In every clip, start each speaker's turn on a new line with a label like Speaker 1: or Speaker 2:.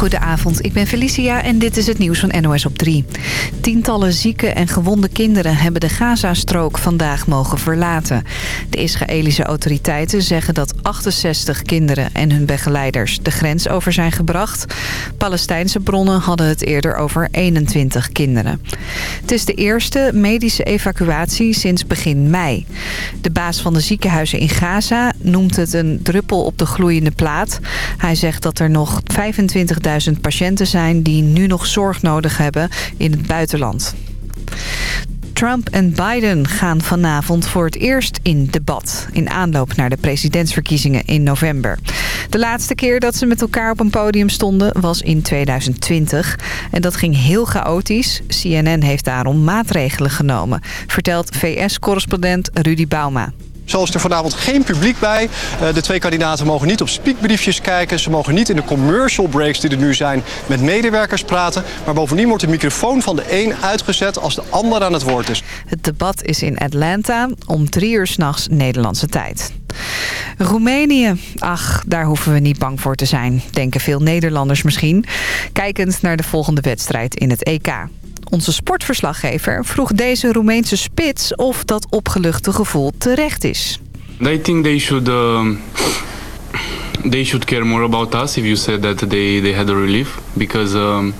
Speaker 1: Goedenavond, ik ben Felicia en dit is het nieuws van NOS op 3. Tientallen zieke en gewonde kinderen hebben de Gazastrook vandaag mogen verlaten. De Israëlische autoriteiten zeggen dat 68 kinderen en hun begeleiders de grens over zijn gebracht. Palestijnse bronnen hadden het eerder over 21 kinderen. Het is de eerste medische evacuatie sinds begin mei. De baas van de ziekenhuizen in Gaza noemt het een druppel op de gloeiende plaat. Hij zegt dat er nog 25.000 patiënten zijn die nu nog zorg nodig hebben in het buitenland. Trump en Biden gaan vanavond voor het eerst in debat... in aanloop naar de presidentsverkiezingen in november. De laatste keer dat ze met elkaar op een podium stonden was in 2020. En dat ging heel chaotisch. CNN heeft daarom maatregelen genomen... vertelt VS-correspondent Rudy Bauma.
Speaker 2: Zo is er vanavond geen publiek bij. Eh, de twee kandidaten mogen niet op speakbriefjes kijken. Ze mogen niet in de commercial breaks die er nu zijn met medewerkers praten. Maar bovendien wordt de microfoon van de een uitgezet als de ander aan het woord is.
Speaker 1: Het debat is in Atlanta om drie uur s'nachts Nederlandse tijd. Roemenië. Ach, daar hoeven we niet bang voor te zijn, denken veel Nederlanders misschien. Kijkend naar de volgende wedstrijd in het EK. Onze sportverslaggever vroeg deze Roemeense spits of dat opgeluchte gevoel terecht is.
Speaker 3: I think they should uh, they should care more about us if you said that they they had a relief because um,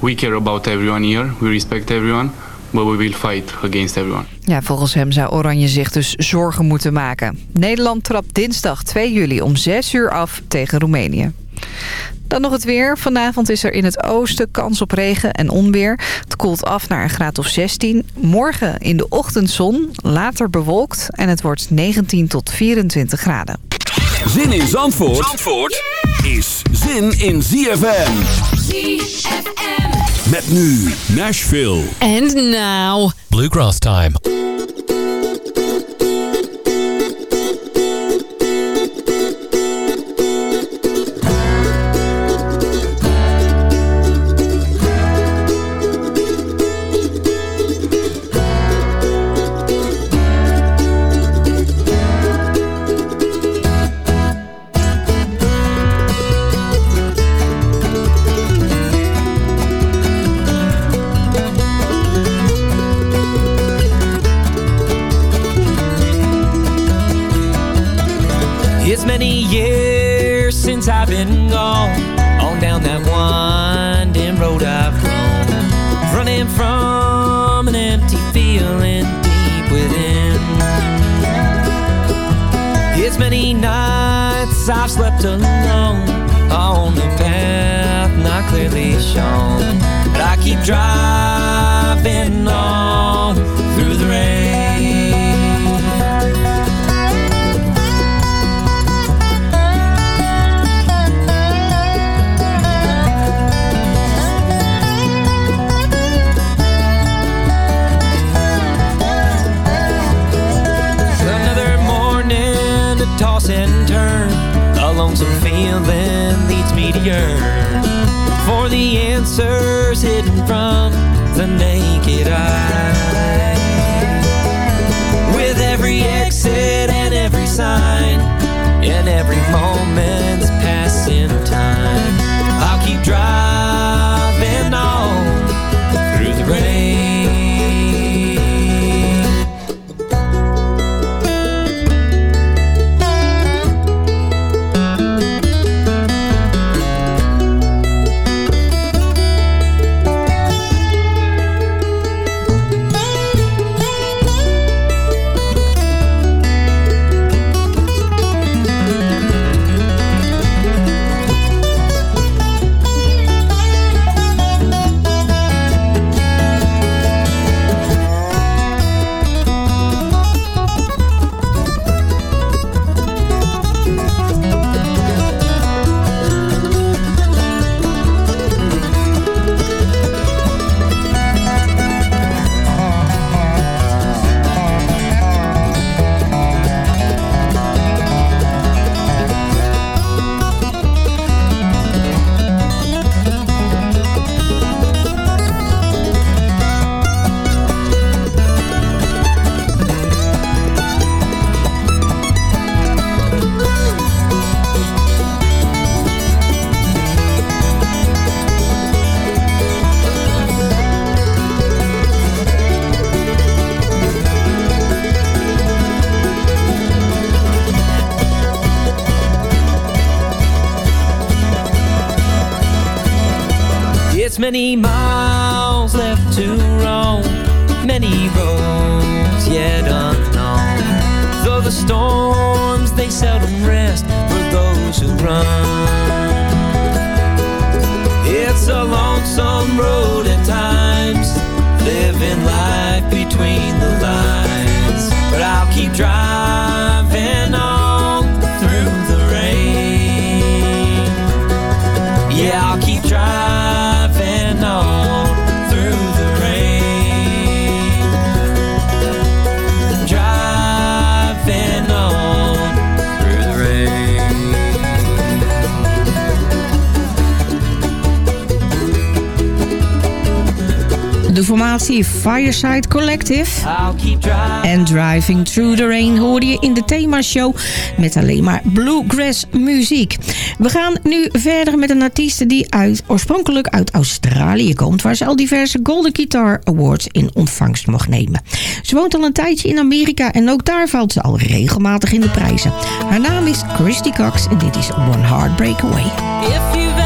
Speaker 3: we care about everyone here, we respect everyone. But we will fight against everyone.
Speaker 1: Ja, volgens hem zou Oranje zich dus zorgen moeten maken. Nederland trapt dinsdag 2 juli om 6 uur af tegen Roemenië. Dan nog het weer. Vanavond is er in het oosten kans op regen en onweer. Het koelt af naar een graad of 16. Morgen in de ochtendzon, later bewolkt en het wordt 19 tot 24 graden.
Speaker 4: Zin in Zandvoort, Zandvoort is zin in ZFM. ZFM. Met nu Nashville.
Speaker 5: And now...
Speaker 6: Bluegrass time.
Speaker 7: I've alone on the path not clearly shown. But I keep driving for the answers hidden from the naked eye.
Speaker 8: formatie Fireside Collective. En Driving Through the Rain hoorde je in de themashow met alleen maar bluegrass muziek. We gaan nu verder met een artiest die uit, oorspronkelijk uit Australië komt... waar ze al diverse Golden Guitar Awards in ontvangst mocht nemen. Ze woont al een tijdje in Amerika en ook daar valt ze al regelmatig in de prijzen. Haar naam is Christy Cox en dit is One Heartbreak Away.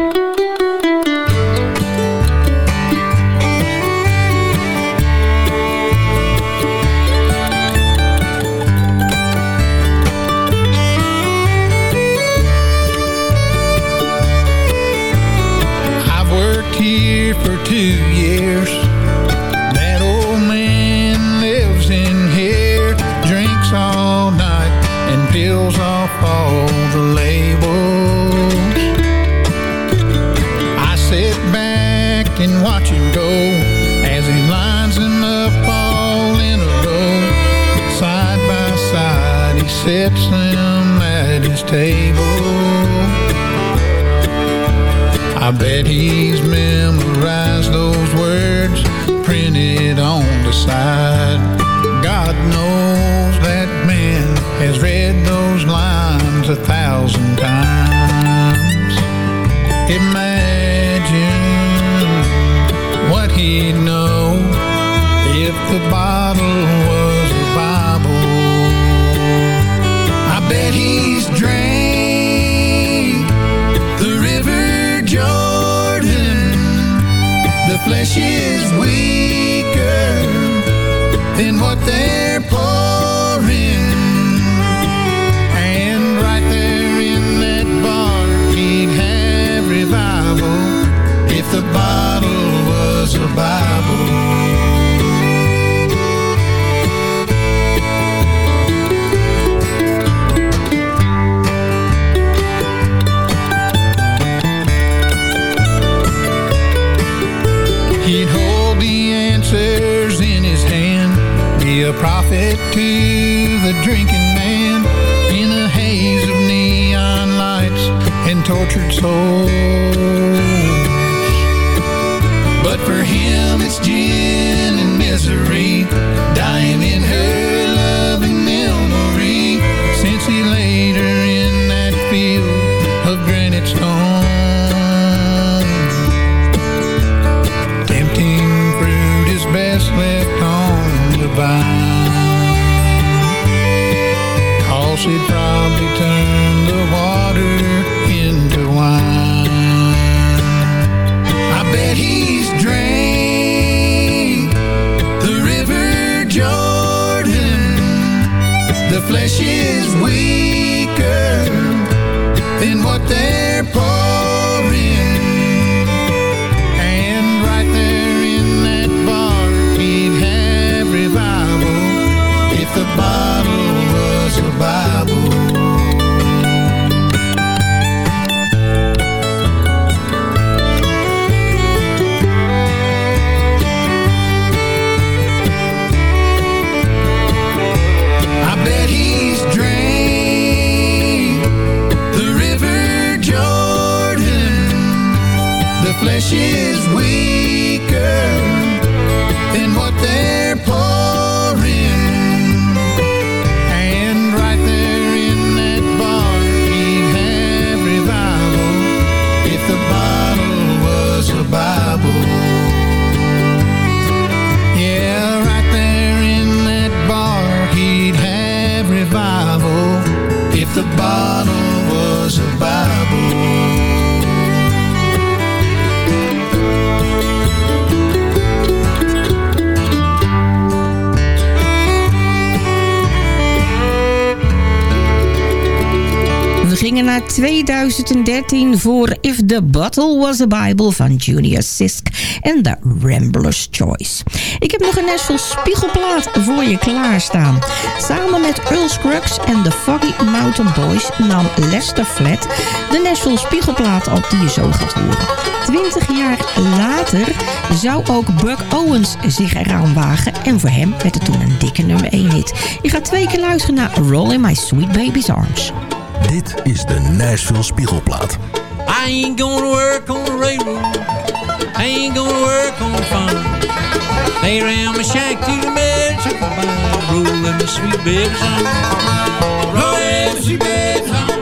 Speaker 9: that he stone.
Speaker 5: 2013 voor If the Bottle Was a Bible van Junior Sisk en The Rambler's Choice. Ik heb nog een Nashville spiegelplaat voor je klaarstaan. Samen met Earl Scruggs en de Foggy Mountain Boys nam Lester Flat de Nashville spiegelplaat op die je zo gaat horen. Twintig jaar later zou ook Buck Owens zich eraan wagen en voor hem werd het toen een dikke nummer 1 hit. Je gaat twee keer luisteren naar Roll in My Sweet Baby's Arms.
Speaker 10: Dit is de Nashville Spiegelplaat.
Speaker 11: I ain't gonna work on the railroad. I ain't gonna work on the farm. Lay around my shack to the bed, chuck my by, roll in my sweet baby's arms. Roll in my sweet baby's arms.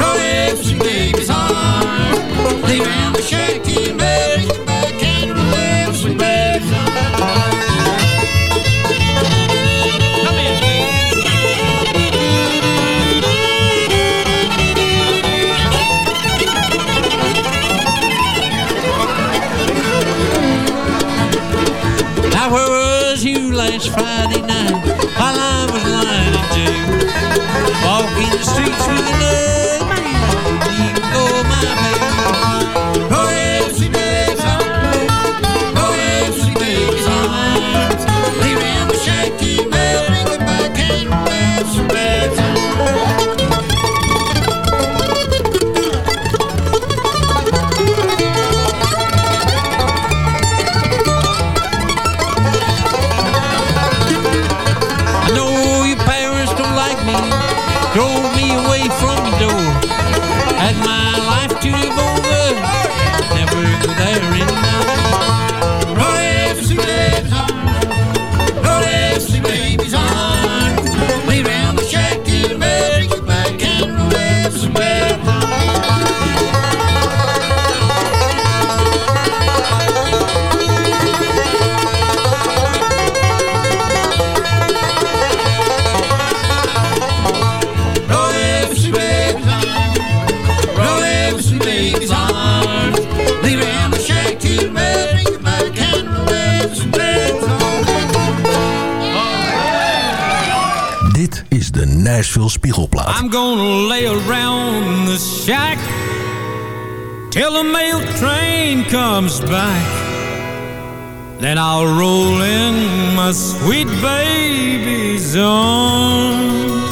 Speaker 11: Roll in my sweet baby's arms. Lay around my shack to the bed, Friday night.
Speaker 10: All
Speaker 11: I'm shack till the mail train comes back. Then I'll roll in my sweet baby's arms.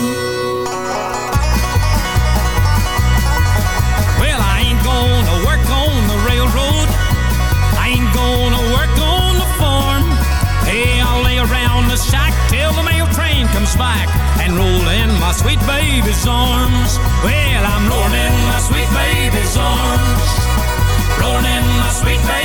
Speaker 11: Well, I ain't gonna work on the railroad. I ain't gonna work on the farm. Hey, I'll lay around the shack till the
Speaker 12: mail train comes back and roll in my sweet baby's arms. Well, I'm rolling his arms, rolling my sweet
Speaker 13: baby.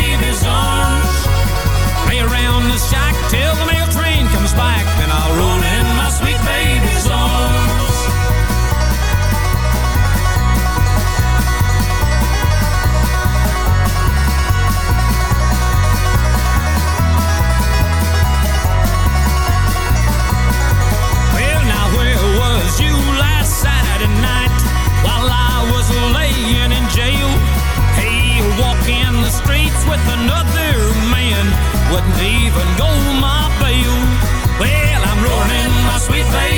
Speaker 13: with another man wouldn't even go my bail. Well, I'm roaring my sweet face.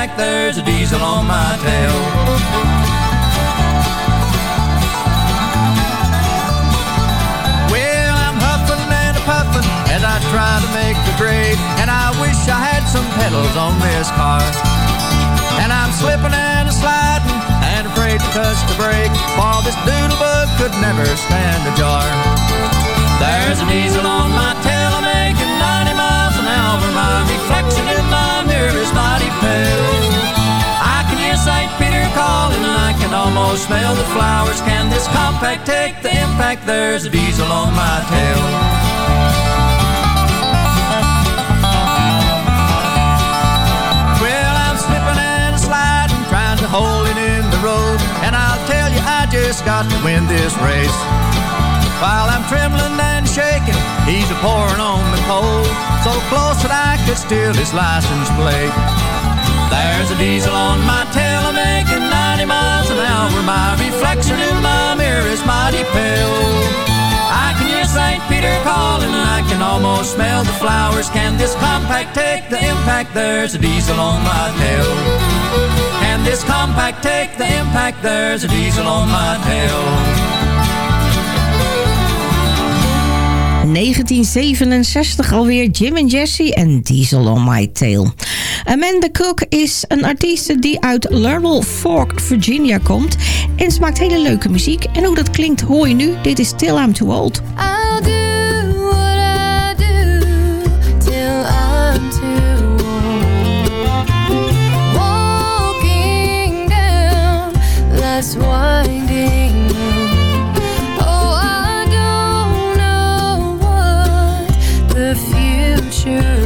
Speaker 13: Impact? There's a diesel on my tail. Well, I'm huffing and a puffing as I try to make the grade. And I wish I had some pedals on this car. And I'm slipping and a sliding and afraid to touch the brake. For this doodlebug could never stand a jar. There's a diesel on my tail, I'm making 90 miles an hour. My reflection pale. I can hear St. Peter calling, I can almost smell the flowers. Can this compact take the impact? There's a diesel on my tail. Well, I'm slipping and sliding, trying to hold it in the road. And I'll tell you, I just got to win this race. While I'm trembling and shaking, he's a pouring on the coal. So close that I could steal his license plate. There's a diesel on my tail, I'm making 90 miles an hour. My reflection in my mirror is mighty pale. I can hear St. Peter calling, and I can almost smell the flowers. Can this compact take the impact? There's a diesel on my tail. Can this compact take the impact? There's a diesel on my tail.
Speaker 5: 1967 alweer Jim en Jesse en Diesel on My Tail. Amanda Cook is een artiest die uit Laurel Fork, Virginia komt. En ze maakt hele leuke muziek. En hoe dat klinkt hoor je nu. Dit is Till I'm Too Old.
Speaker 14: I'll
Speaker 15: sure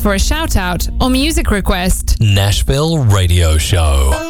Speaker 15: for a shout out or music request.
Speaker 16: Nashville Radio Show.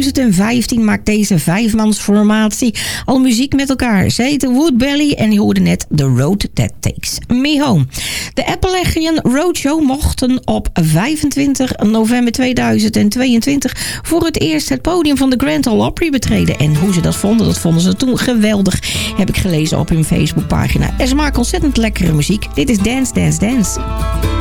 Speaker 5: 2015 maakt deze vijfmansformatie al muziek met elkaar. Ze heten Woodbelly en je hoorde net The Road That Takes Me Home. De Appalachian Roadshow mochten op 25 november 2022 voor het eerst het podium van de Grand Ole Opry betreden. En hoe ze dat vonden, dat vonden ze toen geweldig. Heb ik gelezen op hun Facebookpagina. En ze maken ontzettend lekkere muziek. Dit is Dance, Dance, Dance.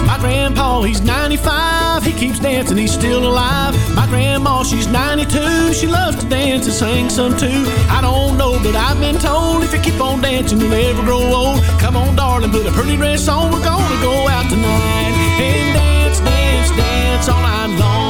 Speaker 17: My grandpa, he's 95. He keeps dancing, he's still alive. My grandma, she's 92. She loves to dance and sing some too. I don't know, but I've been told if you keep on dancing, you'll never grow old. Come on, darling, put a pretty dress on. We're gonna go out tonight and dance, dance, dance all night long.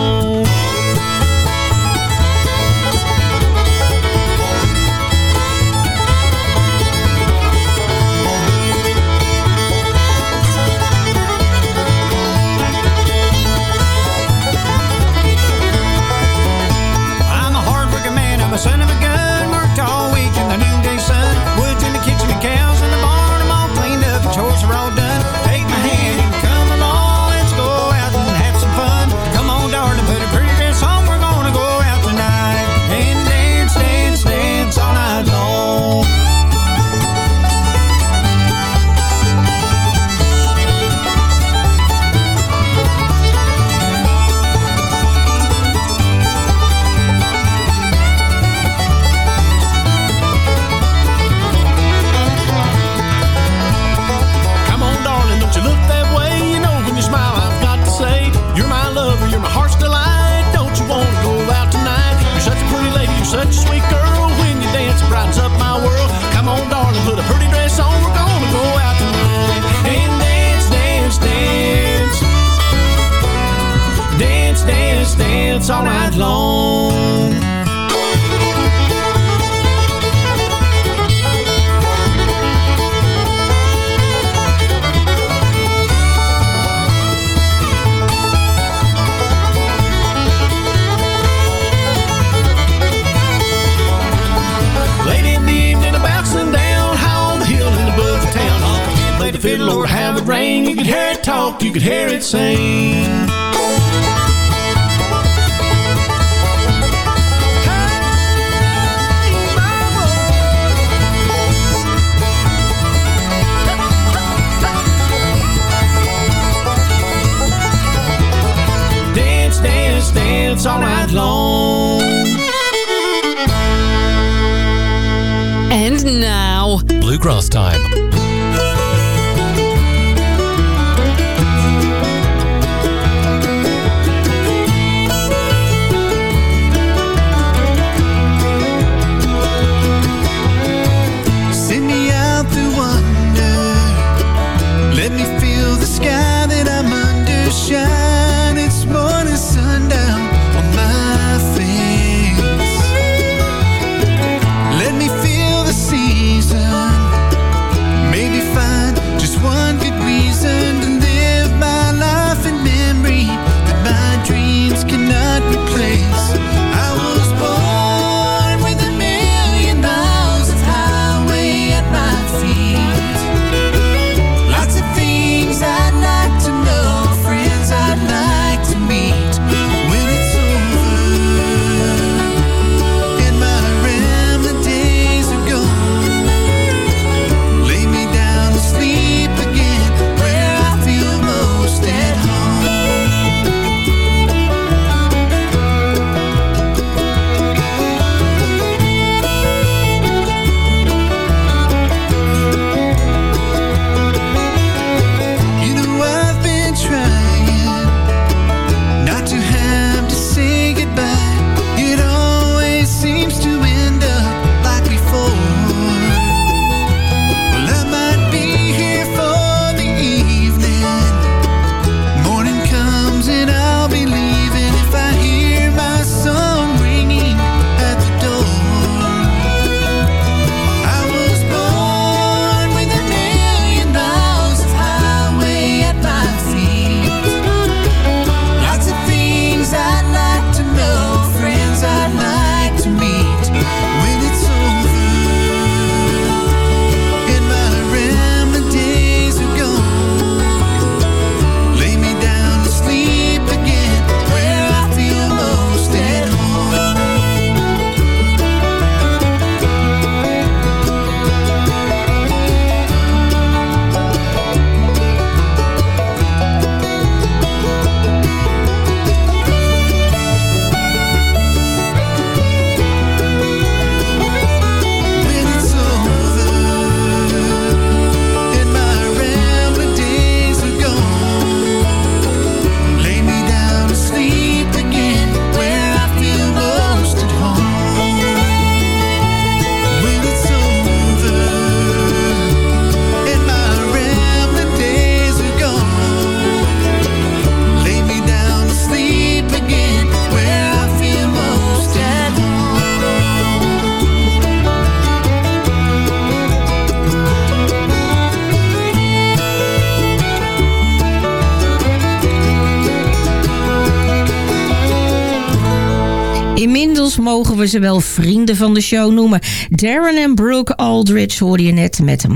Speaker 5: we ze wel vrienden van de show noemen. Darren en Brooke Aldridge hoorde je net met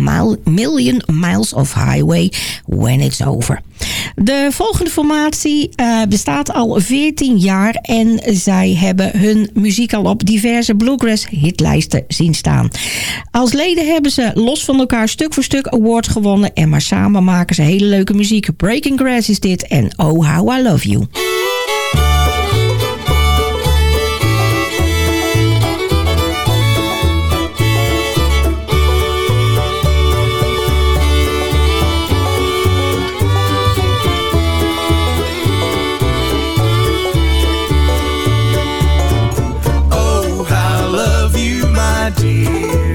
Speaker 5: Million Miles of Highway When It's Over. De volgende formatie eh, bestaat al 14 jaar en zij hebben hun muziek al op diverse bluegrass hitlijsten zien staan. Als leden hebben ze los van elkaar stuk voor stuk awards gewonnen en maar samen maken ze hele leuke muziek. Breaking Grass is dit en Oh How I Love You.
Speaker 18: dear.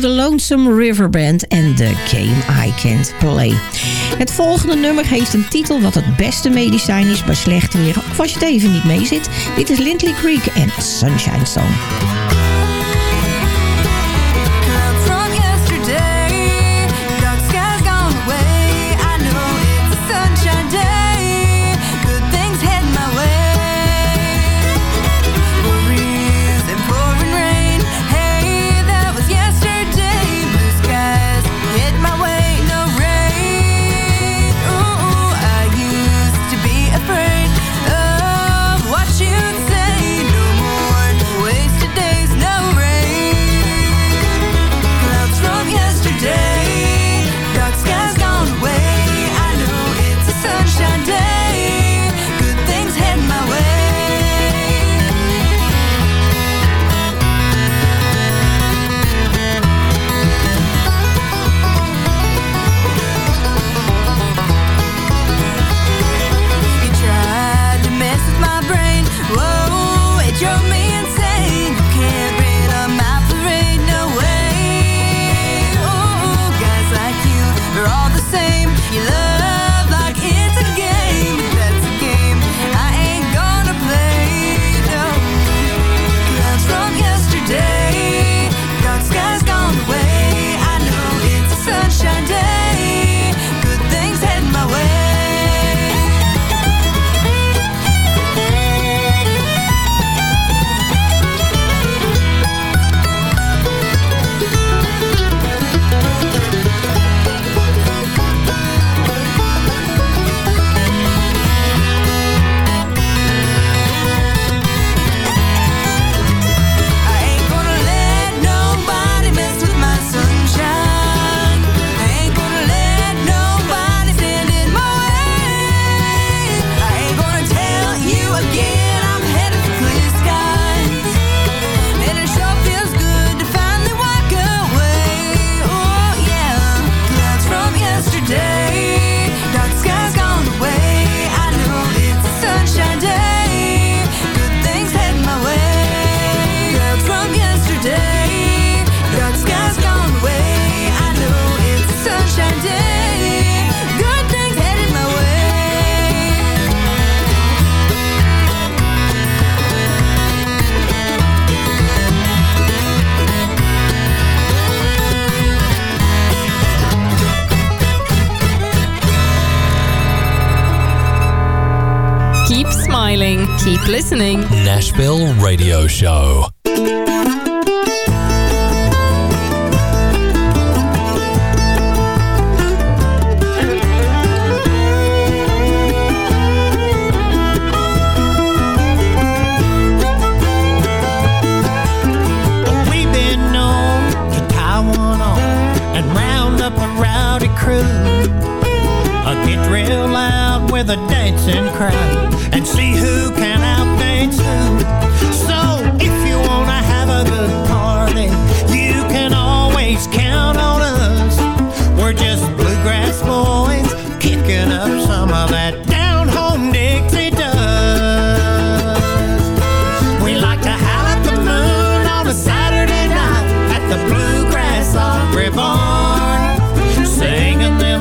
Speaker 5: voor de Lonesome River Band en The Game I Can't Play. Het volgende nummer heeft een titel wat het beste medicijn is bij slecht weer of als je het even niet mee zit. Dit is Lindley Creek en Sunshine Song.
Speaker 6: Nashville Radio Show.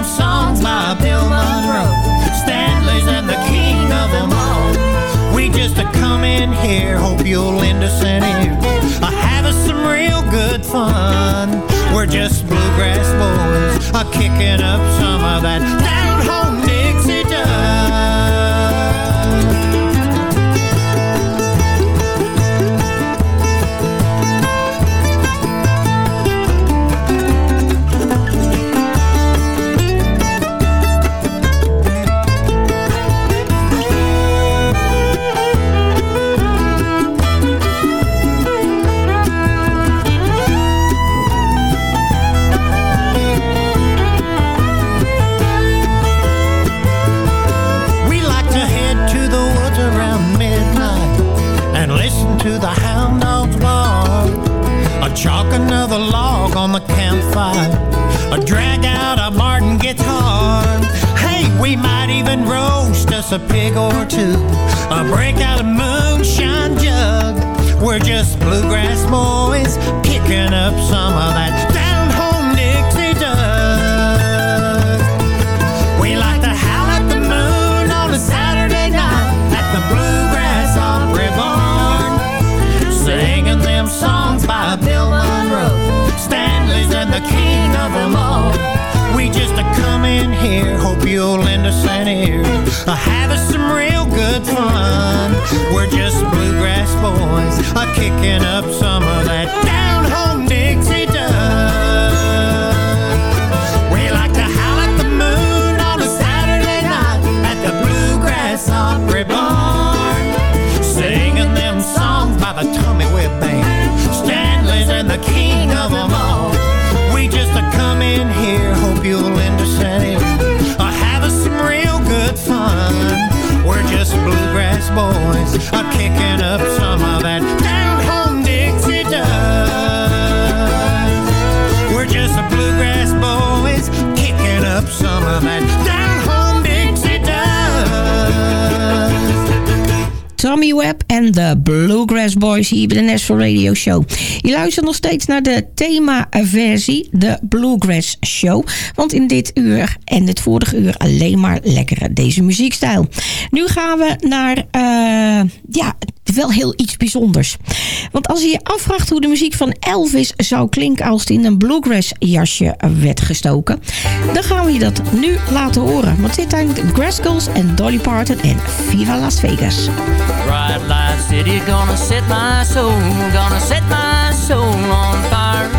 Speaker 19: Songs by Bill Monroe, Stanley's and the king of them all. We just a come in here, hope you'll lend us an ear. Uh, have us some real good fun. We're just bluegrass boys, uh, kicking up some of that down home campfire. A drag out a Martin guitar. Hey, we might even roast us a pig or two. A break out a moonshine jug. We're just bluegrass boys kicking up some of that the king of them all. We just come in here, hope you'll lend us an ear, us some real good fun. We're just bluegrass boys, kicking up some of that down home Dixie dust. We like to howl at the moon on a Saturday night at the Bluegrass Opry Barn, singing them songs by the Tommy Whip Band, Stanley's and the king of them all. Bluegrass boys, uh, kicking up some
Speaker 5: Tommy Webb en de Bluegrass Boys hier bij de Nashville Radio Show. Je luistert nog steeds naar de themaversie, de Bluegrass Show. Want in dit uur en het vorige uur alleen maar lekkere deze muziekstijl. Nu gaan we naar, eh, ja, wel heel iets bijzonders. Want als je je afvraagt hoe de muziek van Elvis zou klinken als het in een bluegrass jasje werd gestoken, dan gaan we je dat nu laten horen. Want dit zijn de Graskels en Dolly Parton en Viva Las Vegas.
Speaker 13: Bright light city gonna set my soul, gonna set my soul on fire.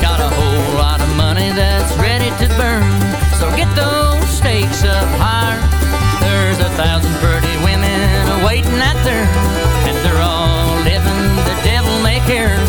Speaker 13: Got a whole lot of money that's ready to burn, so get those stakes up higher. There's a thousand pretty women waiting out there, and they're all living the devil may care.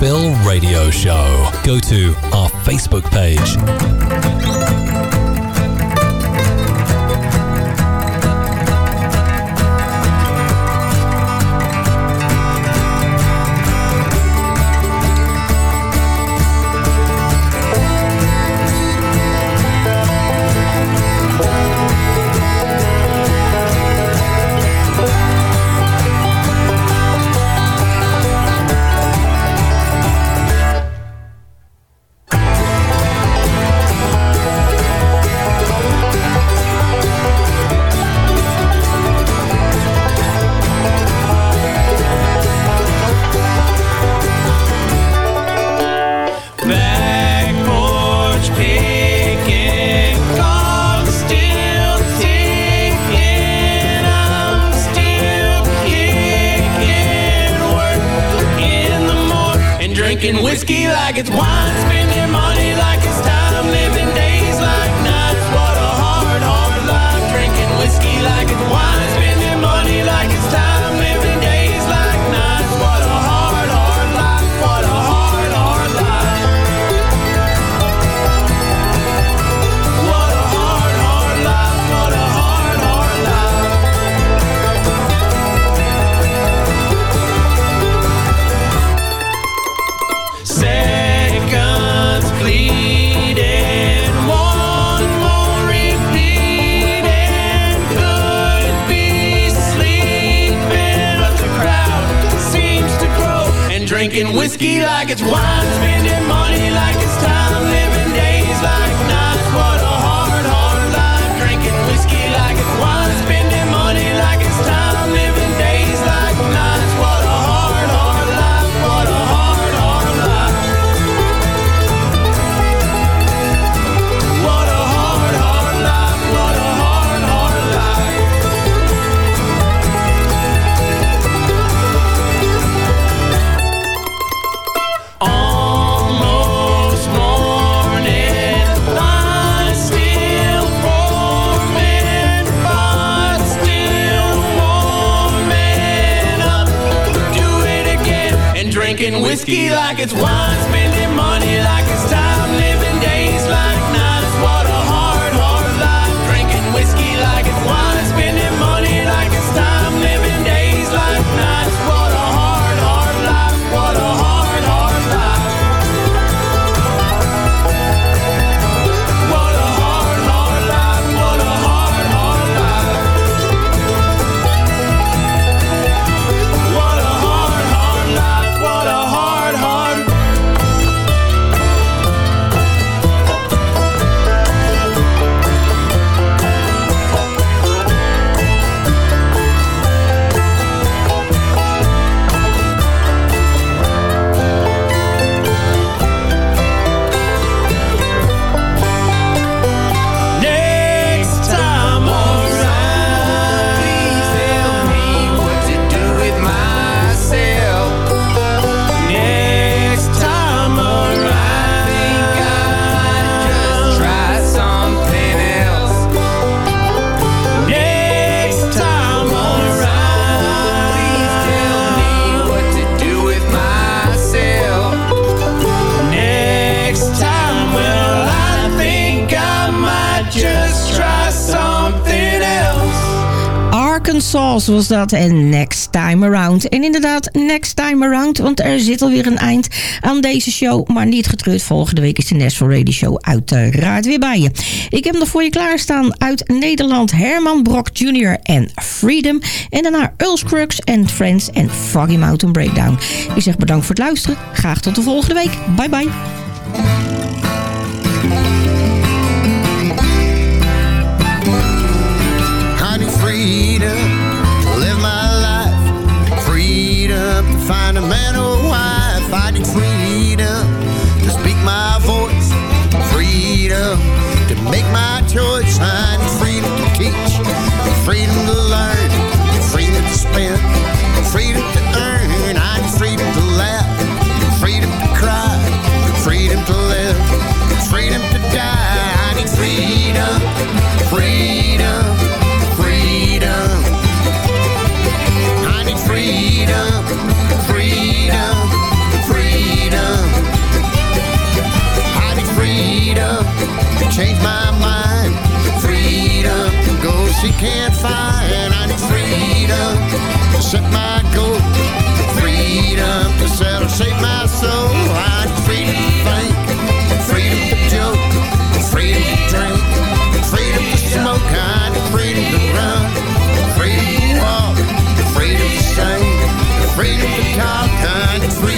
Speaker 6: Bill Radio Show. Go to our Facebook page.
Speaker 20: Drinking whiskey like it's wine. Spending money like it's time. Living days like not what Drinking whiskey like it's wine, spending money like it's
Speaker 5: was dat. En Next Time Around. En inderdaad, Next Time Around. Want er zit alweer een eind aan deze show. Maar niet getreurd, volgende week is de National Radio Show uiteraard weer bij je. Ik heb nog voor je klaarstaan uit Nederland Herman Brock Jr. en Freedom. En daarna Earl Crux Friends en Foggy Mountain Breakdown. Ik zeg bedankt voor het luisteren. Graag tot de volgende week. Bye bye.
Speaker 21: our free.